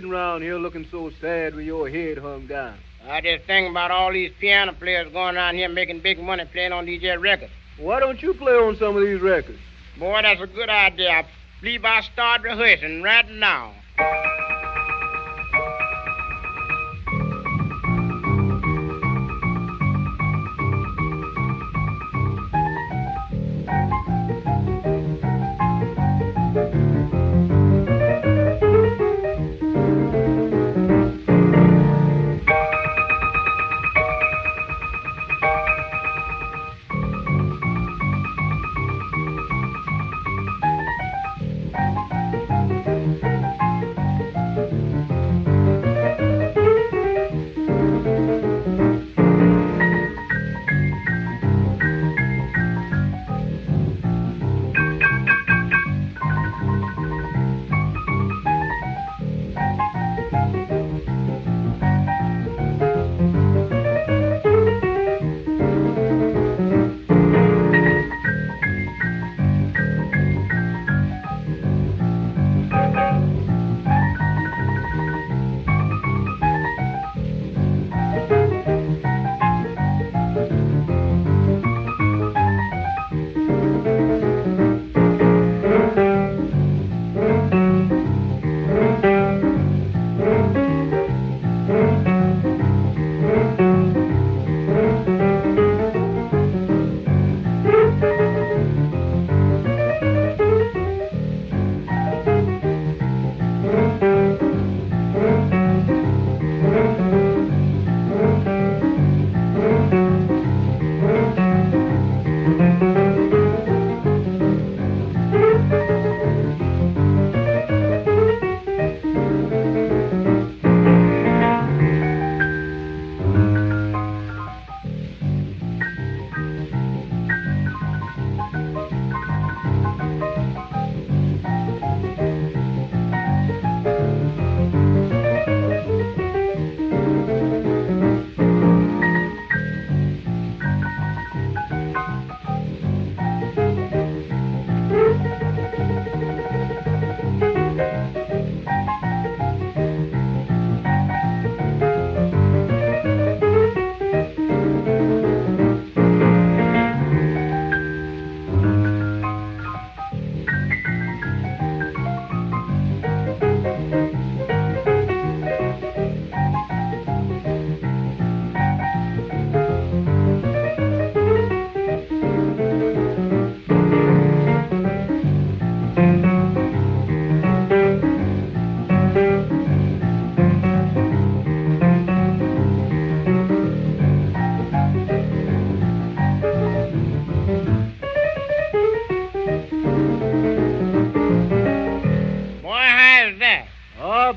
sitting around here looking so sad with your head hung down? I just think about all these piano players going around here making big money playing on these records. Why don't you play on some of these records? Boy, that's a good idea. I believe I'll start rehearsing right now.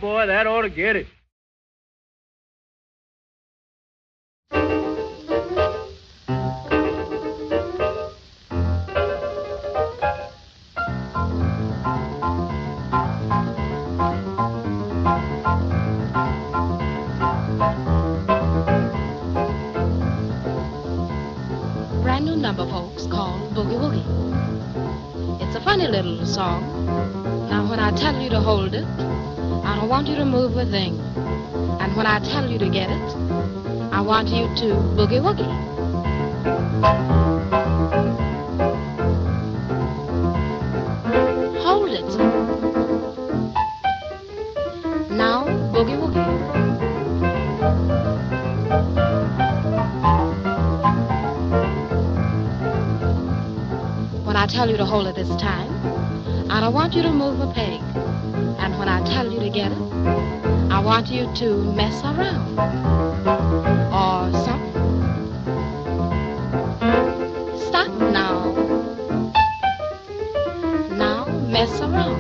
Boy, that ought to get it. brand new number, folks, called Boogie Woogie. It's a funny little song. Now, when I tell you to hold it, want you to move a thing. And when I tell you to get it, I want you to boogie woogie. Hold it. Now, boogie woogie. When I tell you to hold it this time, I don't want you to move a peg. When I want you to mess around. Or something. Stop now. Now mess around.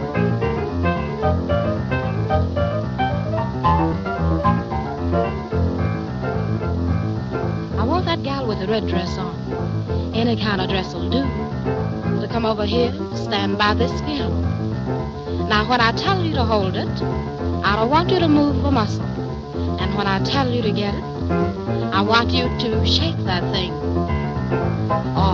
I want that gal with the red dress on. Any kind of dress will do to come over here, stand by this piano. Now, when I tell you to hold it, I don't want you to move a muscle. And when I tell you to get it, I want you to shake that thing. Or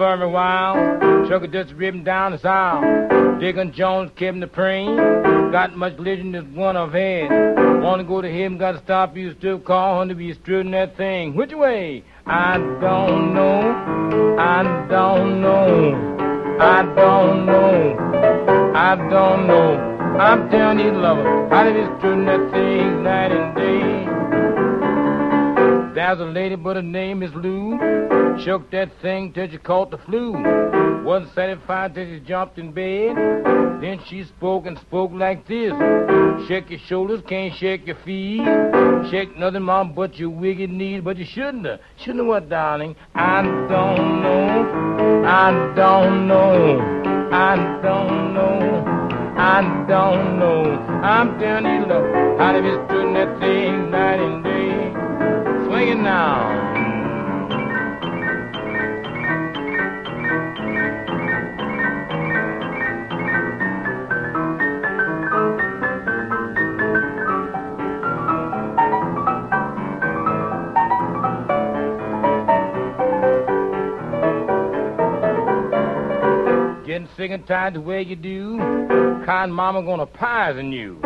around for a while. Sugar just ripping down the sound. Diggin' Jones, Kevin the Preem. Got much religion as one I've. Wanna go to him, gotta stop you, still call to be strutting that thing. Which way? I don't know. I don't know. I don't know. I don't know. I'm telling you, lover, to be strutting that thing night and day. There's a lady, but her name is Lou. Shook that thing till she caught the flu. Wasn't satisfied till she jumped in bed. Then she spoke and spoke like this. Shake your shoulders, can't shake your feet. Shake nothing, mom, but your wicked knees. But you shouldn't have. Shouldn't have what, darling? I don't know. I don't know. I don't know. I don't know. I'm telling you, love, how to be doing that thing night and day. Swing it now. And tired the way you do. Kind mama gonna poison you.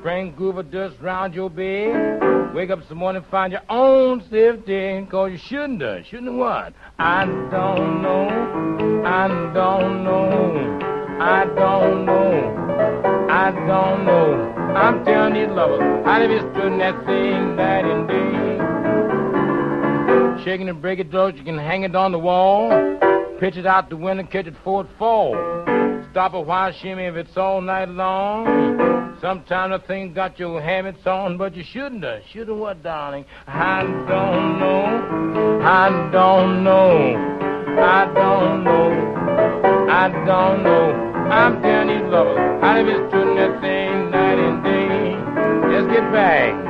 Spring goober dust round your bed. Wake up some morning, find your own self. Cause you shouldn't have. Shouldn't have what? I don't know. I don't know. I don't know. I don't know. I'm telling you, lover, how to be strutting that thing night and day. Shaking and break it, though, you can hang it on the wall. Pitch it out the window, catch it before it fall. Stop a while, shimmy if it's all night long. Sometimes the thing got your habits on, but you shouldn't have. Should have what, darling? I don't know. I don't know. I don't know. I don't know. I'm telling you, lover, how to be strutting that thing night and day. Let's get back.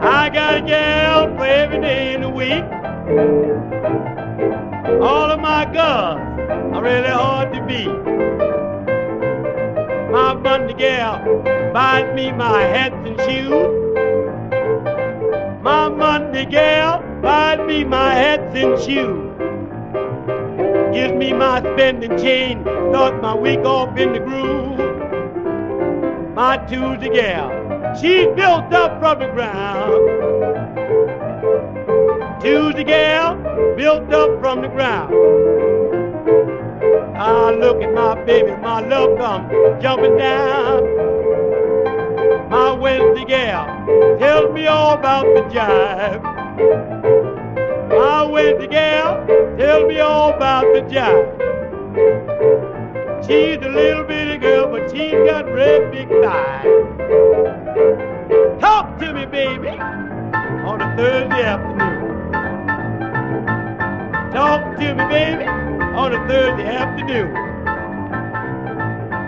I got a gal for every day in the week. All of my girls are really hard to beat. My Bundy gal buys me my hats and shoes. My Monday gal buys me my hats and shoes. Gives me my spending chain, start my week off in the groove. My Tuesday gal, she's built up from the ground. Tuesday gal, built up from the ground. I look at my baby, my love comes jumping down. My Wednesday gal tells me all about the jive. My Wednesday gal tells me all about the jive. She's a little bitty girl, but she's got red big thighs. Talk to me, baby, on a Thursday afternoon. Talk to me, baby, on a Thursday afternoon.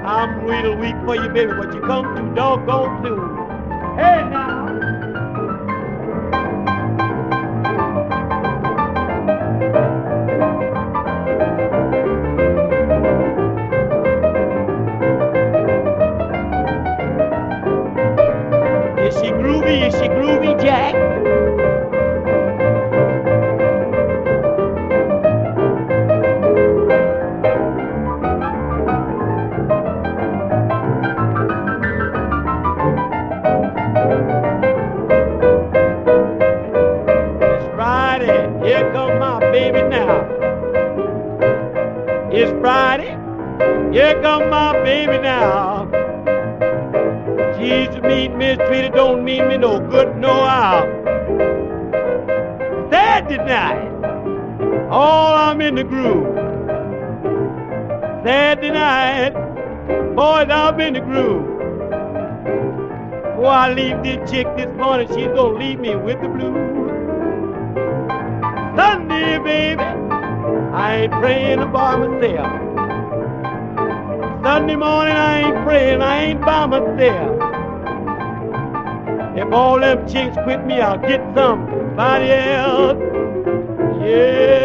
I'm real weak for you, baby, but you come too doggone soon. Hey, now. I leave this chick this morning, she's gonna leave me with the blues. Sunday, baby, I ain't praying by myself. Sunday morning, I ain't praying, I ain't by myself. If all them chicks quit me, I'll get somebody else. Yeah,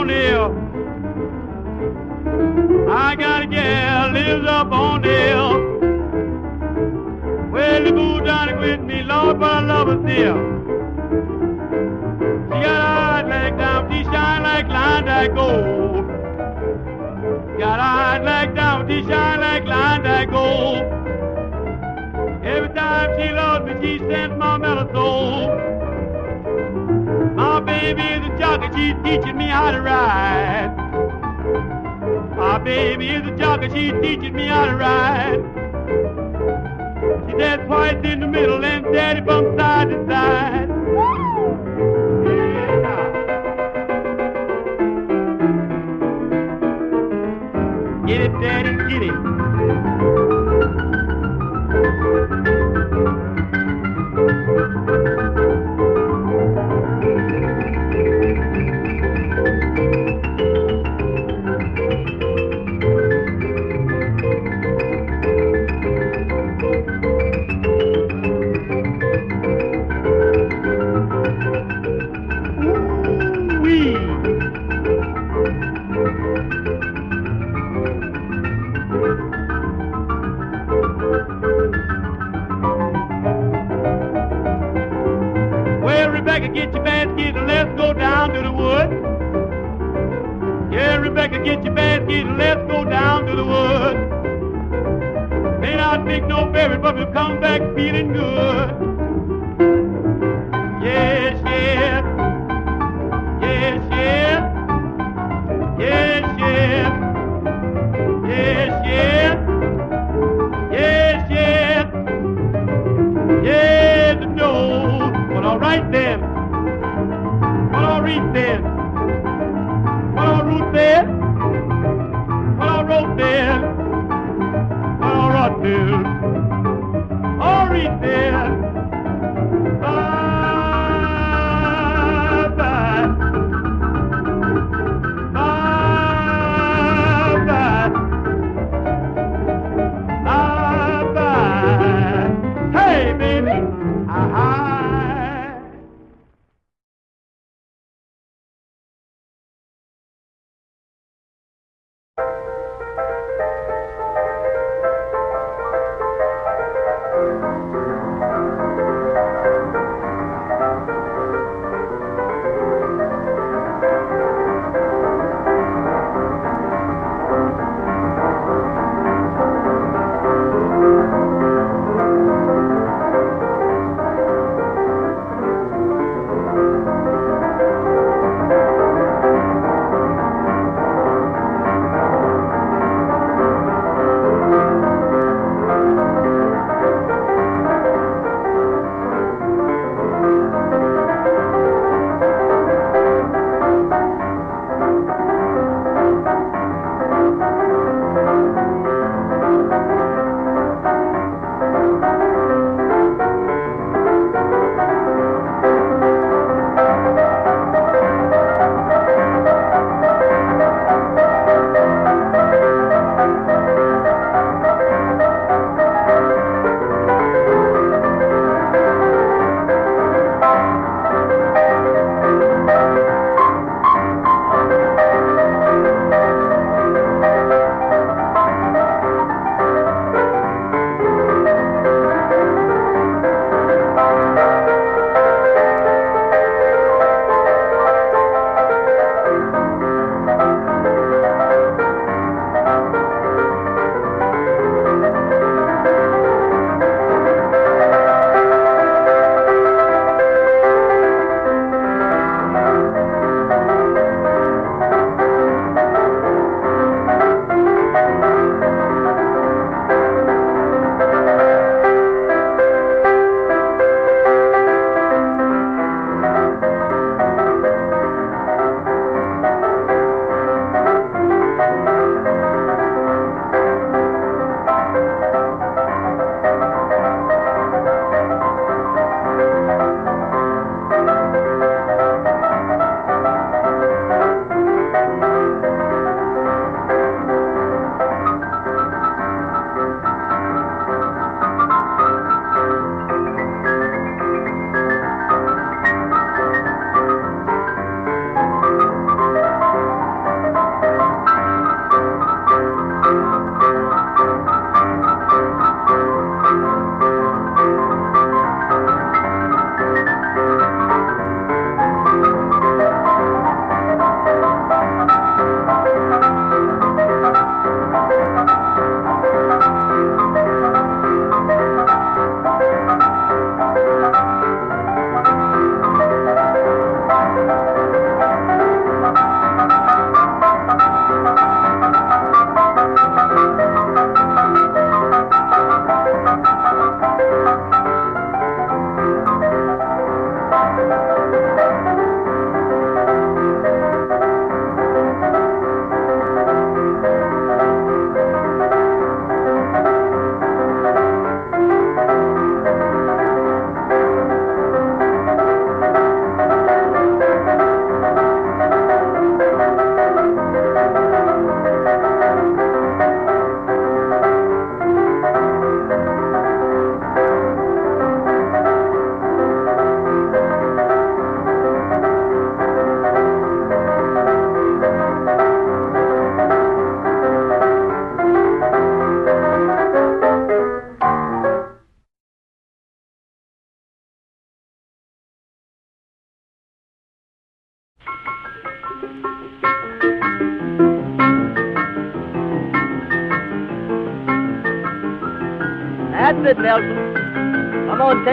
on the hill. I got a gal lives up on the hill. Well, the down with me, Lord, but I love her still. She got eyes like diamonds, she shine like that gold. Got eyes like diamonds, she shine like that gold. Every time she loves me, she sends my mellow soul. My baby jockey, she's teaching me how to ride. My baby is a jockey, she's teaching me how to ride. She dead twice in the middle and daddy from side to side.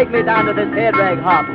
Take me down to this head rag hop.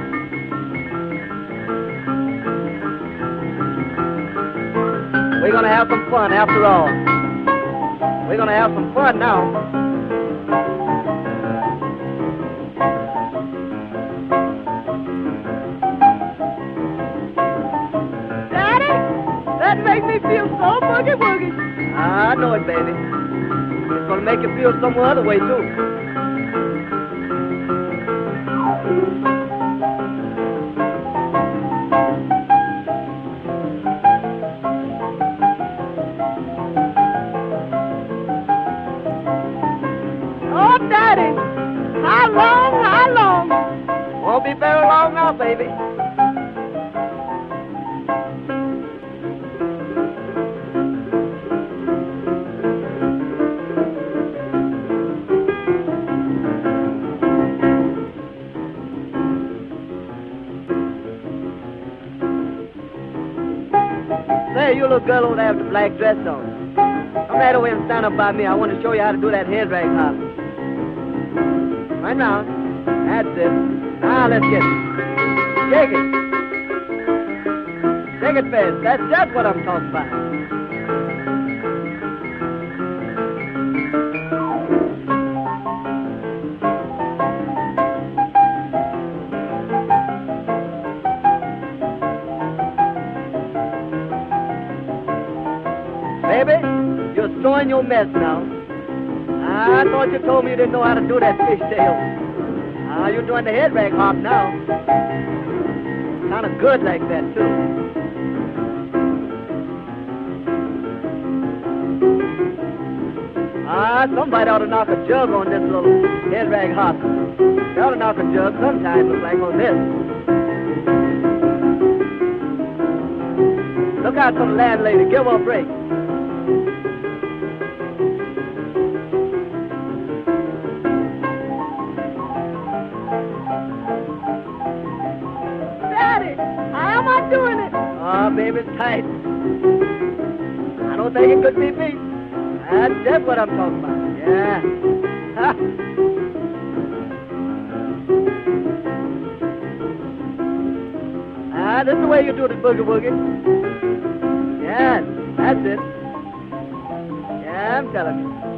Show you how to do that head rag hop. Right now. That's it. Now let's get it. Shake it. Shake it fast. That's just what I'm talking about. Baby, you're throwing your mess now. I thought you told me you didn't know how to do that fishtail. Ah, you're doing the head rag hop now. Kind of good like that, too. Ah, somebody ought to knock a jug on this little head rag hop. They ought to knock a jug sometime, look like on this. Look out for the landlady. Give her a break. Ah, baby, tight. I don't think it could be me. That's just what I'm talking about. Yeah. Ah, this is the way you do the boogie woogie. Yeah, that's it. Yeah, I'm telling you.